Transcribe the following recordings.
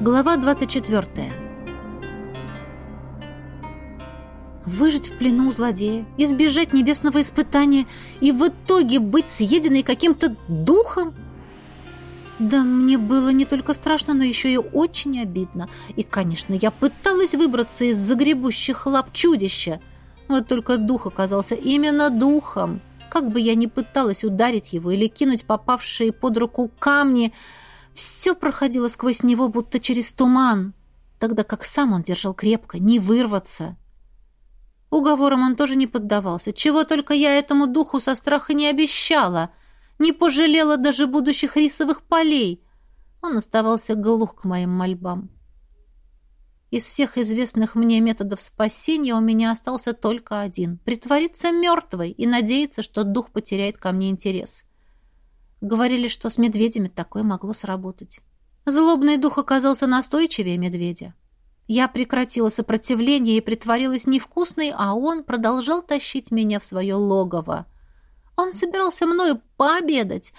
Глава 24. Выжить в плену у злодея, избежать небесного испытания и в итоге быть съеденной каким-то духом? Да мне было не только страшно, но еще и очень обидно. И, конечно, я пыталась выбраться из загребущих лап чудища. Вот только дух оказался именно духом. Как бы я ни пыталась ударить его или кинуть попавшие под руку камни, все проходило сквозь него, будто через туман, тогда как сам он держал крепко, не вырваться. Уговором он тоже не поддавался. Чего только я этому духу со страха не обещала. Не пожалела даже будущих рисовых полей. Он оставался глух к моим мольбам. Из всех известных мне методов спасения у меня остался только один — притвориться мертвой и надеяться, что дух потеряет ко мне интерес. Говорили, что с медведями такое могло сработать. Злобный дух оказался настойчивее медведя. Я прекратила сопротивление и притворилась невкусной, а он продолжал тащить меня в свое логово. Он собирался мною пообедать,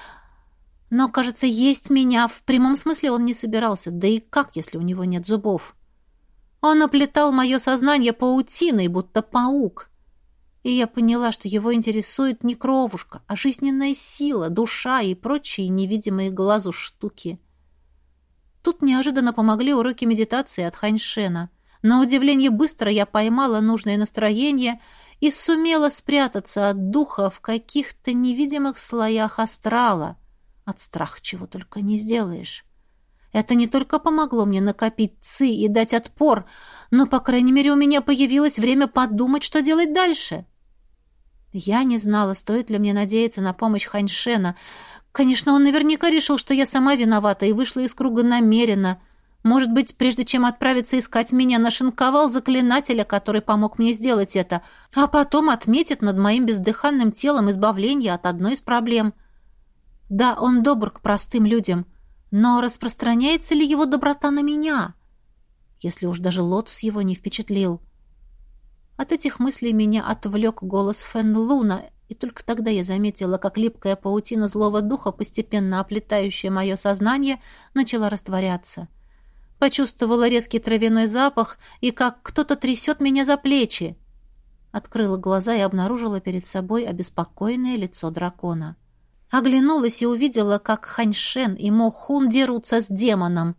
но, кажется, есть меня в прямом смысле он не собирался. Да и как, если у него нет зубов? Он оплетал мое сознание паутиной, будто паук. И я поняла, что его интересует не кровушка, а жизненная сила, душа и прочие невидимые глазу штуки. Тут неожиданно помогли уроки медитации от Ханьшена. На удивление быстро я поймала нужное настроение и сумела спрятаться от духа в каких-то невидимых слоях астрала. От страха чего только не сделаешь. Это не только помогло мне накопить ци и дать отпор, но, по крайней мере, у меня появилось время подумать, что делать дальше. Я не знала, стоит ли мне надеяться на помощь Ханьшена. Конечно, он наверняка решил, что я сама виновата и вышла из круга намеренно. Может быть, прежде чем отправиться искать меня, нашинковал заклинателя, который помог мне сделать это, а потом отметит над моим бездыханным телом избавление от одной из проблем. Да, он добр к простым людям — но распространяется ли его доброта на меня, если уж даже Лотус его не впечатлил? От этих мыслей меня отвлек голос Фен Луна, и только тогда я заметила, как липкая паутина злого духа, постепенно оплетающая мое сознание, начала растворяться. Почувствовала резкий травяной запах и как кто-то трясет меня за плечи. Открыла глаза и обнаружила перед собой обеспокоенное лицо дракона. — Оглянулась и увидела, как Ханьшен и Мохун дерутся с демоном.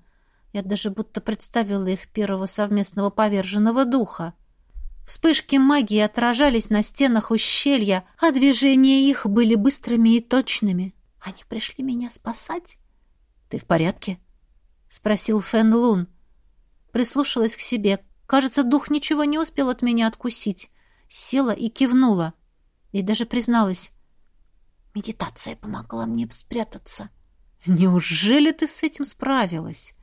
Я даже будто представила их первого совместного поверженного духа. Вспышки магии отражались на стенах ущелья, а движения их были быстрыми и точными. Они пришли меня спасать? — Ты в порядке? — спросил Фэн Лун. Прислушалась к себе. Кажется, дух ничего не успел от меня откусить. Села и кивнула. И даже призналась. Медитация помогла мне спрятаться. Неужели ты с этим справилась?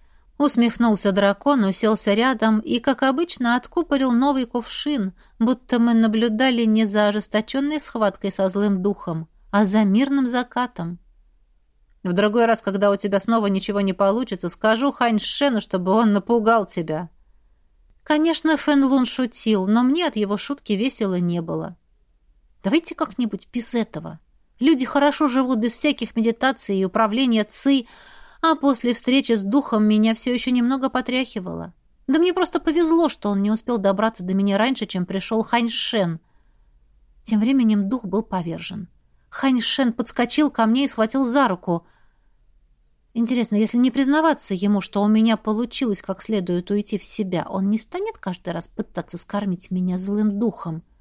Усмехнулся дракон, уселся рядом и, как обычно, откупорил новый кувшин, будто мы наблюдали не за ожесточенной схваткой со злым духом, а за мирным закатом. В другой раз, когда у тебя снова ничего не получится, скажу Хань Шену, чтобы он напугал тебя. Конечно, Фэн Лун шутил, но мне от его шутки весело не было. Давайте как-нибудь без этого. Люди хорошо живут без всяких медитаций и управления ЦИ, а после встречи с духом меня все еще немного потряхивало. Да мне просто повезло, что он не успел добраться до меня раньше, чем пришел Ханьшен. Тем временем дух был повержен. Ханьшен подскочил ко мне и схватил за руку. Интересно, если не признаваться ему, что у меня получилось как следует уйти в себя, он не станет каждый раз пытаться скормить меня злым духом? —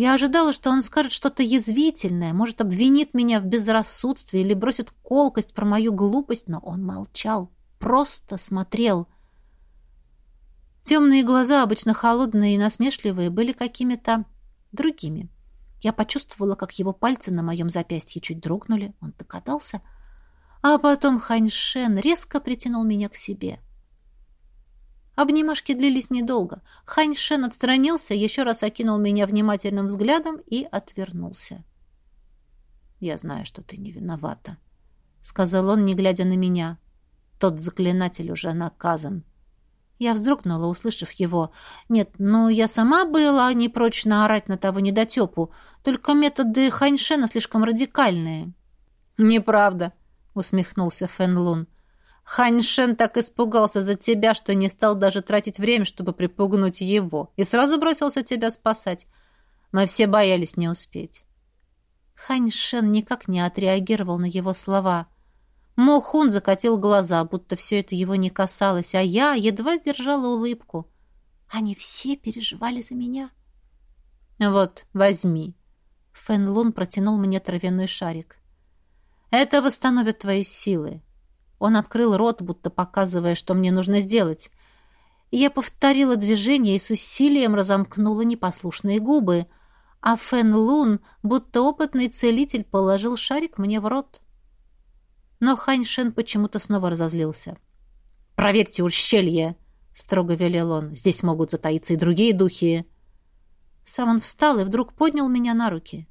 я ожидала, что он скажет что-то язвительное, может, обвинит меня в безрассудстве или бросит колкость про мою глупость, но он молчал, просто смотрел. Темные глаза, обычно холодные и насмешливые, были какими-то другими. Я почувствовала, как его пальцы на моем запястье чуть дрогнули. Он догадался. А потом Ханьшен резко притянул меня к себе. Обнимашки длились недолго. Хань Шен отстранился, еще раз окинул меня внимательным взглядом и отвернулся. «Я знаю, что ты не виновата», — сказал он, не глядя на меня. «Тот заклинатель уже наказан». Я вздрогнула, услышав его. «Нет, ну я сама была не прочь наорать на того недотепу, только методы Ханьшена слишком радикальные». «Неправда», — усмехнулся Фэн Лун. Хань Шен так испугался за тебя, что не стал даже тратить время, чтобы припугнуть его, и сразу бросился тебя спасать. Мы все боялись не успеть. Хань Шен никак не отреагировал на его слова. Мо Хун закатил глаза, будто все это его не касалось, а я едва сдержала улыбку. Они все переживали за меня. «Вот, возьми». Фэн Лун протянул мне травяной шарик. «Это восстановит твои силы. Он открыл рот, будто показывая, что мне нужно сделать. Я повторила движение и с усилием разомкнула непослушные губы, а Фэн Лун, будто опытный целитель, положил шарик мне в рот. Но Хань Шен почему-то снова разозлился. «Проверьте ущелье!» — строго велел он. «Здесь могут затаиться и другие духи». Сам он встал и вдруг поднял меня на руки.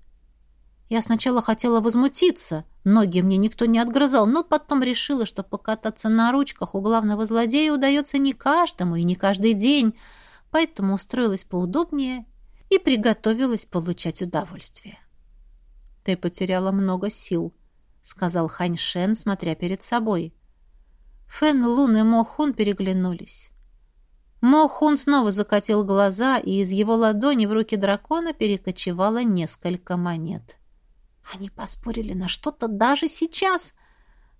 Я сначала хотела возмутиться, ноги мне никто не отгрызал, но потом решила, что покататься на ручках у главного злодея удается не каждому и не каждый день, поэтому устроилась поудобнее и приготовилась получать удовольствие. «Ты потеряла много сил», — сказал Хань Шен, смотря перед собой. Фэн Лун и Мо Хун переглянулись. Мо Хун снова закатил глаза, и из его ладони в руки дракона перекочевало несколько монет. Они поспорили на что-то даже сейчас.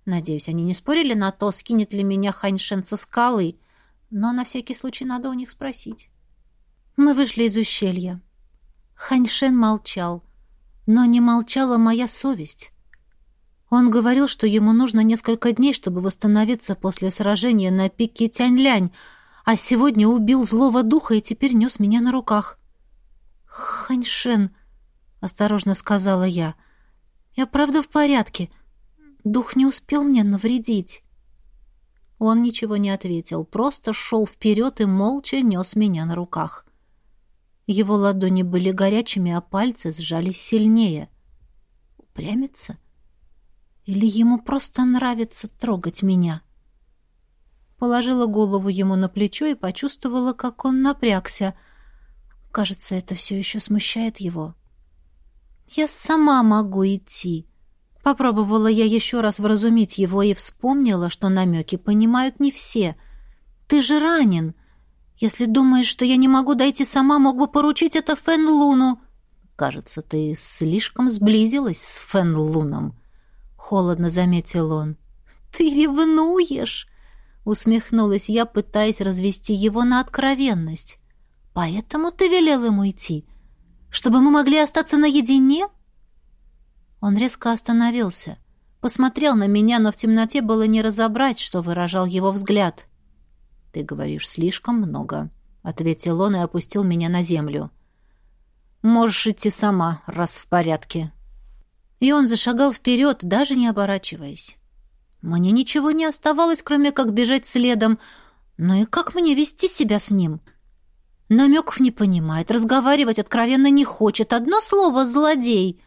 Надеюсь, они не спорили на то, скинет ли меня Ханьшен со скалы, но на всякий случай надо у них спросить. Мы вышли из ущелья. Ханьшен молчал, но не молчала моя совесть. Он говорил, что ему нужно несколько дней, чтобы восстановиться после сражения на пике Тяньлянь, а сегодня убил злого духа и теперь нес меня на руках. «Ханьшен», — осторожно сказала я, — я правда в порядке. Дух не успел мне навредить. Он ничего не ответил, просто шел вперед и молча нес меня на руках. Его ладони были горячими, а пальцы сжались сильнее. Упрямится? Или ему просто нравится трогать меня? Положила голову ему на плечо и почувствовала, как он напрягся. Кажется, это все еще смущает его. — «Я сама могу идти». Попробовала я еще раз вразумить его и вспомнила, что намеки понимают не все. «Ты же ранен. Если думаешь, что я не могу дойти сама, мог бы поручить это Фэн Луну». «Кажется, ты слишком сблизилась с Фэн Луном», — холодно заметил он. «Ты ревнуешь?» — усмехнулась я, пытаясь развести его на откровенность. «Поэтому ты велел ему идти?» Чтобы мы могли остаться наедине?» Он резко остановился, посмотрел на меня, но в темноте было не разобрать, что выражал его взгляд. «Ты говоришь слишком много», — ответил он и опустил меня на землю. «Можешь идти сама, раз в порядке». И он зашагал вперед, даже не оборачиваясь. Мне ничего не оставалось, кроме как бежать следом. Ну и как мне вести себя с ним?» Намеков не понимает, разговаривать откровенно не хочет. Одно слово «злодей».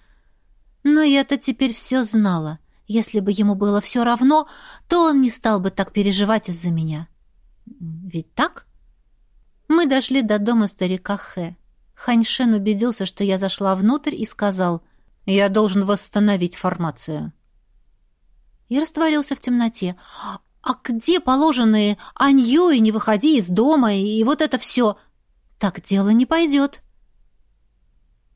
Но я-то теперь все знала. Если бы ему было все равно, то он не стал бы так переживать из-за меня. Ведь так? Мы дошли до дома старика Хэ. Ханьшен убедился, что я зашла внутрь и сказал, «Я должен восстановить формацию». И растворился в темноте. «А где положенные Анью и не выходи из дома и вот это все?» Так дело не пойдет.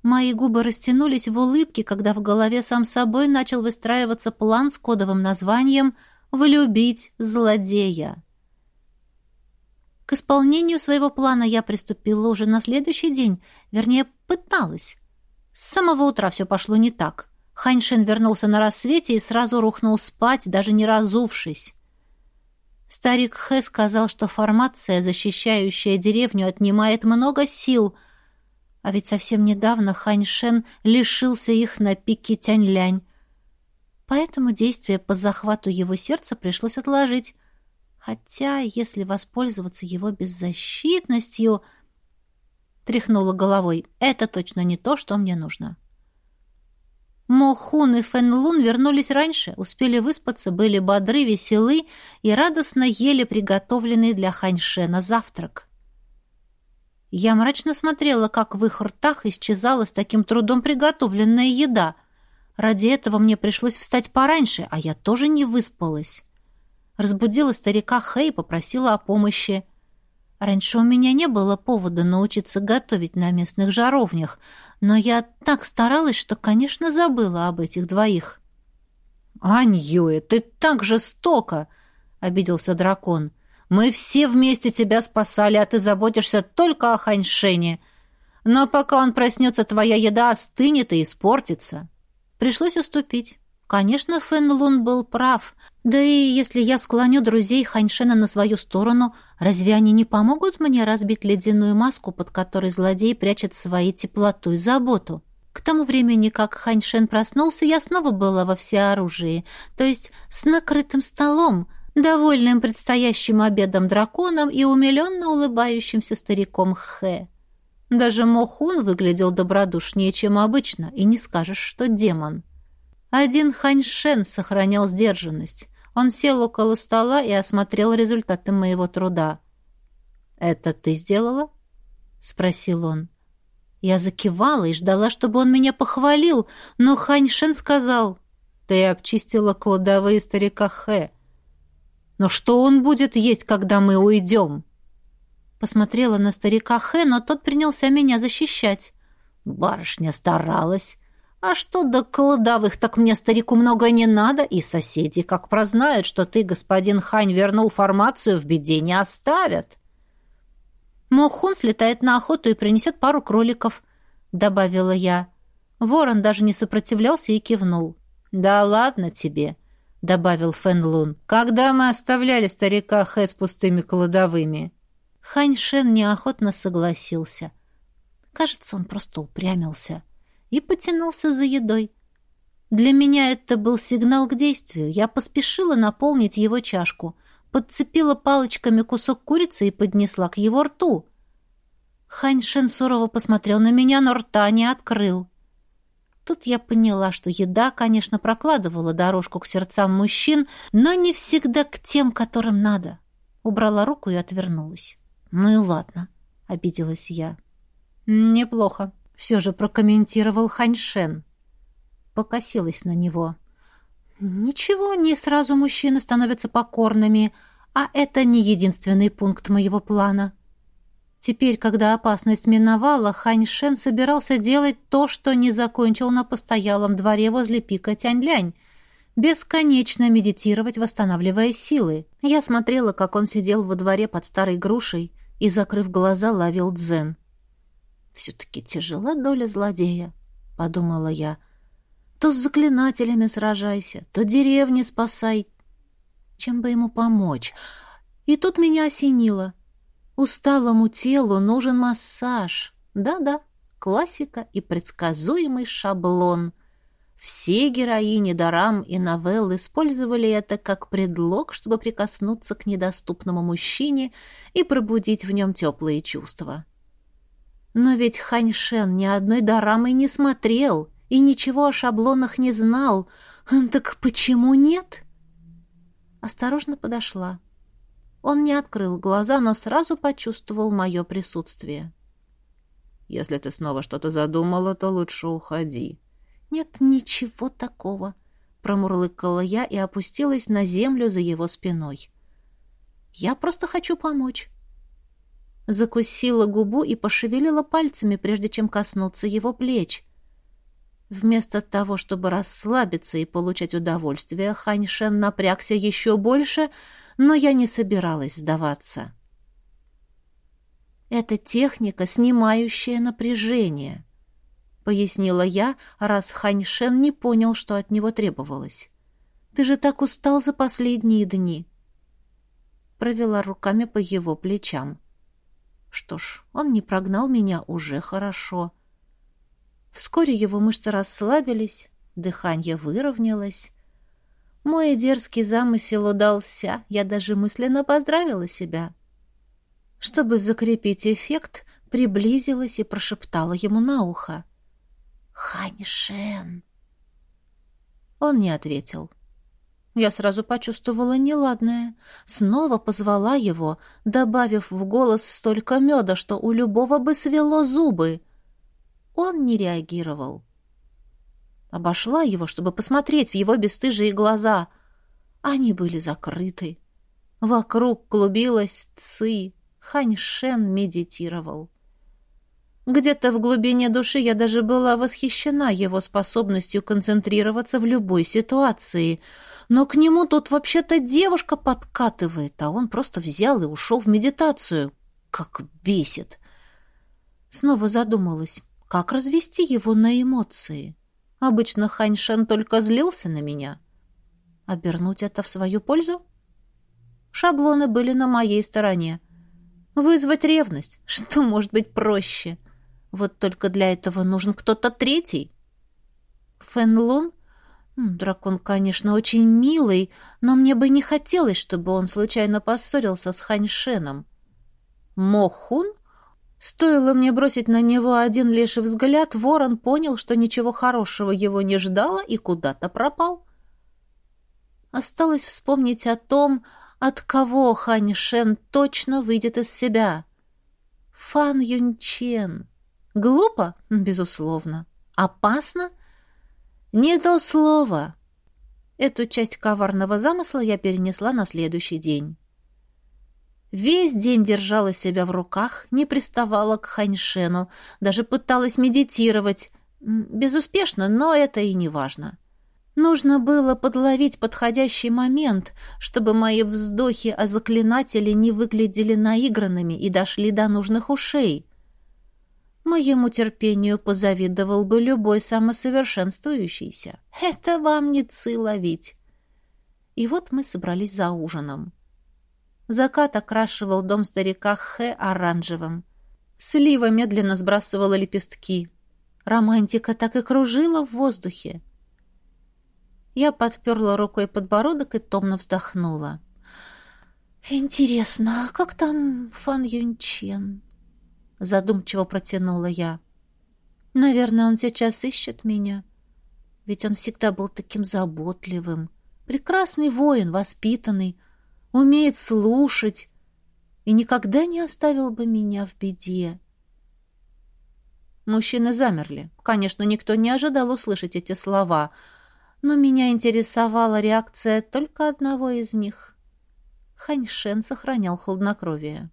Мои губы растянулись в улыбке, когда в голове сам собой начал выстраиваться план с кодовым названием «Влюбить злодея». К исполнению своего плана я приступила уже на следующий день, вернее, пыталась. С самого утра все пошло не так. Ханьшин вернулся на рассвете и сразу рухнул спать, даже не разувшись. Старик Хэ сказал, что формация, защищающая деревню, отнимает много сил, а ведь совсем недавно Хань Шен лишился их на пике Тянь-Лянь. Поэтому действие по захвату его сердца пришлось отложить. Хотя, если воспользоваться его беззащитностью... Тряхнула головой. Это точно не то, что мне нужно. Мохун и Фэнлун вернулись раньше, успели выспаться, были бодры, веселы и радостно ели приготовленный для Ханьшена завтрак. Я мрачно смотрела, как в их ртах исчезала с таким трудом приготовленная еда. Ради этого мне пришлось встать пораньше, а я тоже не выспалась. разбудила старика Хэй попросила о помощи. Раньше у меня не было повода научиться готовить на местных жаровнях, но я так старалась, что, конечно, забыла об этих двоих. «Ань Юэ, ты так жестоко!» — обиделся дракон. «Мы все вместе тебя спасали, а ты заботишься только о Ханьшене. Но пока он проснется, твоя еда остынет и испортится». Пришлось уступить. Конечно, Фэн Лун был прав. Да и если я склоню друзей Ханьшена на свою сторону, разве они не помогут мне разбить ледяную маску, под которой злодей прячет свои теплоту и заботу? К тому времени, как Ханьшен проснулся, я снова была во всеоружии, то есть с накрытым столом, довольным предстоящим обедом драконом и умиленно улыбающимся стариком Хэ. Даже Мохун выглядел добродушнее, чем обычно, и не скажешь, что демон. Один Ханьшен сохранял сдержанность. Он сел около стола и осмотрел результаты моего труда. «Это ты сделала?» — спросил он. Я закивала и ждала, чтобы он меня похвалил, но Ханьшен сказал, «Ты обчистила кладовые старика Хэ. Но что он будет есть, когда мы уйдем?» Посмотрела на старика Хэ, но тот принялся меня защищать. Барышня старалась. А что до кладовых, так мне старику много не надо, и соседи, как прознают, что ты, господин Хань, вернул формацию, в беде не оставят. Мохун слетает на охоту и принесет пару кроликов», — добавила я. Ворон даже не сопротивлялся и кивнул. «Да ладно тебе», — добавил Фэн Лун. «Когда мы оставляли старика Хэ с пустыми кладовыми?» Хань Шен неохотно согласился. Кажется, он просто упрямился и потянулся за едой. Для меня это был сигнал к действию. Я поспешила наполнить его чашку подцепила палочками кусок курицы и поднесла к его рту. Хань Шен сурово посмотрел на меня, но рта не открыл. Тут я поняла, что еда, конечно, прокладывала дорожку к сердцам мужчин, но не всегда к тем, которым надо. Убрала руку и отвернулась. «Ну и ладно», — обиделась я. «Неплохо», — все же прокомментировал Хань Шен. Покосилась на него. Ничего, не сразу мужчины становятся покорными, а это не единственный пункт моего плана. Теперь, когда опасность миновала, Хань Шен собирался делать то, что не закончил на постоялом дворе возле пика Тяньлянь, бесконечно медитировать, восстанавливая силы. Я смотрела, как он сидел во дворе под старой грушей и, закрыв глаза, ловил дзен. «Все-таки тяжела доля злодея», — подумала я, — то с заклинателями сражайся, то деревни спасай. Чем бы ему помочь? И тут меня осенило. Усталому телу нужен массаж. Да-да, классика и предсказуемый шаблон. Все героини дарам и новелл использовали это как предлог, чтобы прикоснуться к недоступному мужчине и пробудить в нем теплые чувства. Но ведь Ханьшен ни одной дорамой не смотрел — и ничего о шаблонах не знал. Так почему нет? Осторожно подошла. Он не открыл глаза, но сразу почувствовал мое присутствие. «Если ты снова что-то задумала, то лучше уходи». «Нет ничего такого», — промурлыкала я и опустилась на землю за его спиной. «Я просто хочу помочь». Закусила губу и пошевелила пальцами, прежде чем коснуться его плеч. Вместо того, чтобы расслабиться и получать удовольствие, Ханьшен напрягся еще больше, но я не собиралась сдаваться. «Это техника, снимающая напряжение», — пояснила я, раз Ханьшен не понял, что от него требовалось. «Ты же так устал за последние дни». Провела руками по его плечам. Что ж, он не прогнал меня уже хорошо. — Вскоре его мышцы расслабились, дыхание выровнялось. Мой дерзкий замысел удался, я даже мысленно поздравила себя. Чтобы закрепить эффект, приблизилась и прошептала ему на ухо. «Ханьшен!» Он не ответил. Я сразу почувствовала неладное. Снова позвала его, добавив в голос столько меда, что у любого бы свело зубы — он не реагировал. Обошла его, чтобы посмотреть в его бесстыжие глаза. Они были закрыты. Вокруг клубилась Ци, Ханьшен медитировал. Где-то в глубине души я даже была восхищена его способностью концентрироваться в любой ситуации. Но к нему тут вообще-то девушка подкатывает, а он просто взял и ушел в медитацию. Как бесит! Снова задумалась, как развести его на эмоции. Обычно Ханьшен только злился на меня. Обернуть это в свою пользу? Шаблоны были на моей стороне. Вызвать ревность, что может быть проще — вот только для этого нужен кто-то третий. Фэн Дракон, конечно, очень милый, но мне бы не хотелось, чтобы он случайно поссорился с Ханьшеном. Мохун? Стоило мне бросить на него один лишь взгляд, ворон понял, что ничего хорошего его не ждало и куда-то пропал. Осталось вспомнить о том, от кого Ханьшен точно выйдет из себя. Фан Юнчен. Глупо? Безусловно. Опасно? Не то слово. Эту часть коварного замысла я перенесла на следующий день. Весь день держала себя в руках, не приставала к Ханьшену, даже пыталась медитировать. Безуспешно, но это и не важно. Нужно было подловить подходящий момент, чтобы мои вздохи о заклинателе не выглядели наигранными и дошли до нужных ушей. Моему терпению позавидовал бы любой самосовершенствующийся. Это вам не ци ловить. И вот мы собрались за ужином. Закат окрашивал дом старика Хэ оранжевым. Слива медленно сбрасывала лепестки. Романтика так и кружила в воздухе. Я подперла рукой подбородок и томно вздохнула. «Интересно, а как там Фан Юнчен?» Задумчиво протянула я. Наверное, он сейчас ищет меня. Ведь он всегда был таким заботливым. Прекрасный воин, воспитанный, умеет слушать и никогда не оставил бы меня в беде. Мужчины замерли. Конечно, никто не ожидал услышать эти слова, но меня интересовала реакция только одного из них. Ханьшен сохранял хладнокровие.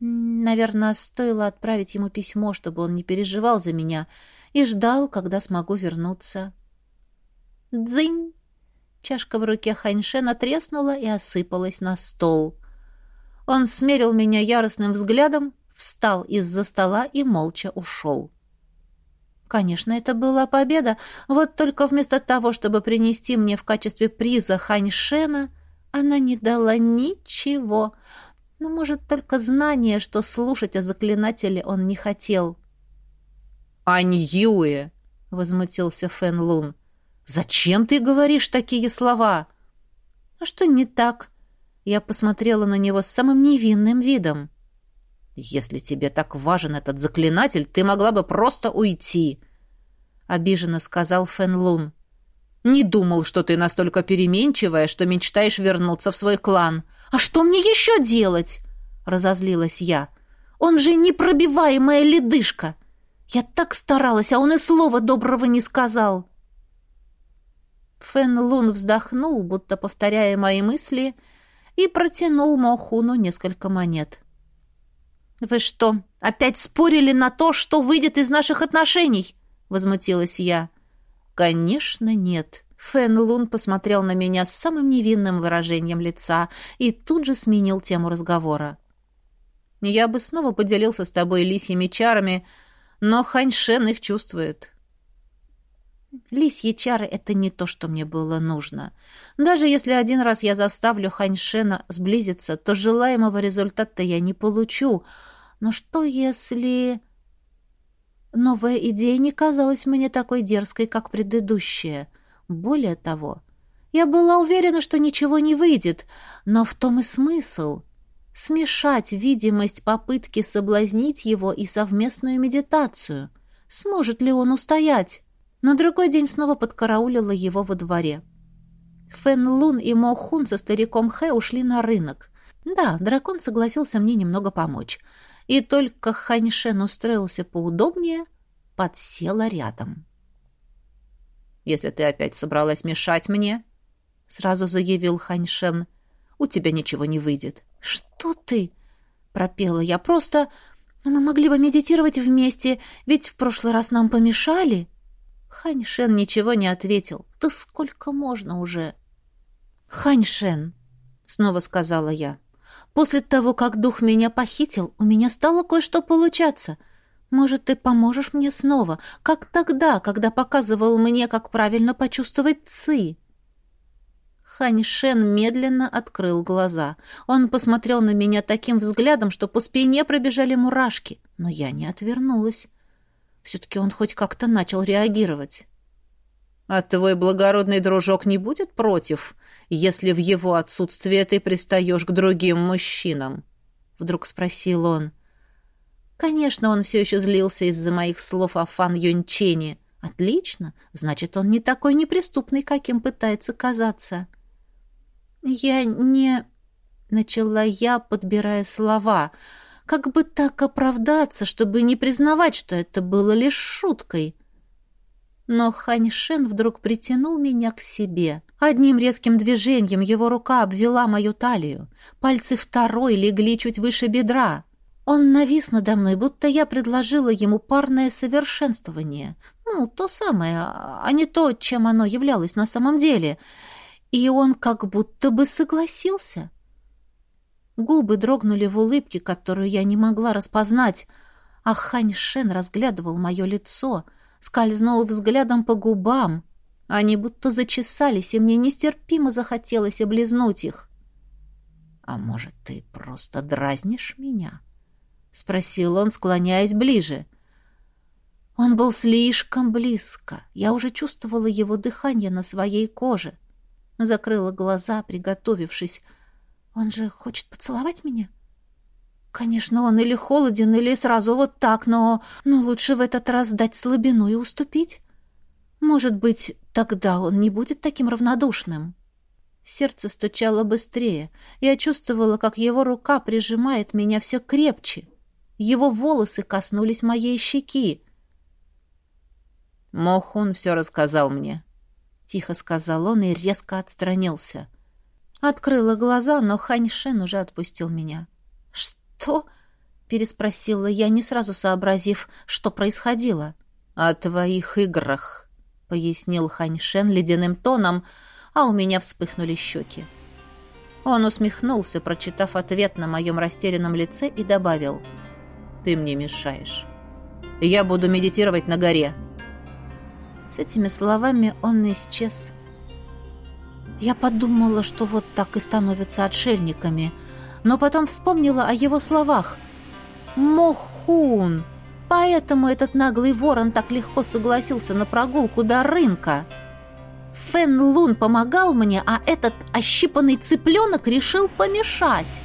Наверное, стоило отправить ему письмо, чтобы он не переживал за меня и ждал, когда смогу вернуться. Дзынь! Чашка в руке Ханьшена треснула и осыпалась на стол. Он смерил меня яростным взглядом, встал из-за стола и молча ушел. Конечно, это была победа, вот только вместо того, чтобы принести мне в качестве приза Ханьшена, она не дала ничего — но, может, только знание, что слушать о заклинателе он не хотел. «Ань Юэ!» — возмутился Фэн Лун. «Зачем ты говоришь такие слова?» «А что не так?» Я посмотрела на него с самым невинным видом. «Если тебе так важен этот заклинатель, ты могла бы просто уйти», — обиженно сказал Фэн Лун. «Не думал, что ты настолько переменчивая, что мечтаешь вернуться в свой клан. «А что мне еще делать?» — разозлилась я. «Он же непробиваемая ледышка! Я так старалась, а он и слова доброго не сказал!» Фэн Лун вздохнул, будто повторяя мои мысли, и протянул Мохуну несколько монет. «Вы что, опять спорили на то, что выйдет из наших отношений?» — возмутилась я. «Конечно, нет. Фэн Лун посмотрел на меня с самым невинным выражением лица и тут же сменил тему разговора. «Я бы снова поделился с тобой лисьими чарами, но Ханьшен их чувствует». Лисьи чары — это не то, что мне было нужно. Даже если один раз я заставлю Ханьшена сблизиться, то желаемого результата я не получу. Но что если... Новая идея не казалась мне такой дерзкой, как предыдущая — более того, я была уверена, что ничего не выйдет, но в том и смысл — смешать видимость попытки соблазнить его и совместную медитацию. Сможет ли он устоять? На другой день снова подкараулила его во дворе. Фэн Лун и Мо Хун со стариком Хэ ушли на рынок. Да, дракон согласился мне немного помочь. И только Ханьшен устроился поудобнее, подсела рядом. «Если ты опять собралась мешать мне», — сразу заявил Ханьшен, у тебя ничего не выйдет». «Что ты?» — пропела я. «Просто мы могли бы медитировать вместе, ведь в прошлый раз нам помешали». Ханьшен ничего не ответил. «Да сколько можно уже?» «Ханьшен», — снова сказала я, — «после того, как дух меня похитил, у меня стало кое-что получаться». Может, ты поможешь мне снова, как тогда, когда показывал мне, как правильно почувствовать ци?» Хань Шен медленно открыл глаза. Он посмотрел на меня таким взглядом, что по спине пробежали мурашки, но я не отвернулась. Все-таки он хоть как-то начал реагировать. «А твой благородный дружок не будет против, если в его отсутствие ты пристаешь к другим мужчинам?» Вдруг спросил он. Конечно, он все еще злился из-за моих слов о Фан Юньчене. Отлично, значит, он не такой неприступный, каким пытается казаться. Я не... Начала я, подбирая слова. Как бы так оправдаться, чтобы не признавать, что это было лишь шуткой. Но Ханьшен вдруг притянул меня к себе. Одним резким движением его рука обвела мою талию. Пальцы второй легли чуть выше бедра. Он навис надо мной, будто я предложила ему парное совершенствование. Ну, то самое, а не то, чем оно являлось на самом деле. И он как будто бы согласился. Губы дрогнули в улыбке, которую я не могла распознать, а Хань Шен разглядывал мое лицо, скользнул взглядом по губам. Они будто зачесались, и мне нестерпимо захотелось облизнуть их. «А может, ты просто дразнишь меня?» — спросил он, склоняясь ближе. Он был слишком близко. Я уже чувствовала его дыхание на своей коже. Закрыла глаза, приготовившись. Он же хочет поцеловать меня? Конечно, он или холоден, или сразу вот так, но... Но лучше в этот раз дать слабину и уступить. Может быть, тогда он не будет таким равнодушным. Сердце стучало быстрее. Я чувствовала, как его рука прижимает меня все крепче. Его волосы коснулись моей щеки. «Мохун все рассказал мне», — тихо сказал он и резко отстранился. Открыла глаза, но Ханьшен уже отпустил меня. «Что?» — переспросила я, не сразу сообразив, что происходило. «О твоих играх», — пояснил Ханьшен ледяным тоном, а у меня вспыхнули щеки. Он усмехнулся, прочитав ответ на моем растерянном лице, и добавил — ты мне мешаешь. Я буду медитировать на горе». С этими словами он исчез. Я подумала, что вот так и становятся отшельниками, но потом вспомнила о его словах. «Мохун! Поэтому этот наглый ворон так легко согласился на прогулку до рынка. Фэн Лун помогал мне, а этот ощипанный цыпленок решил помешать».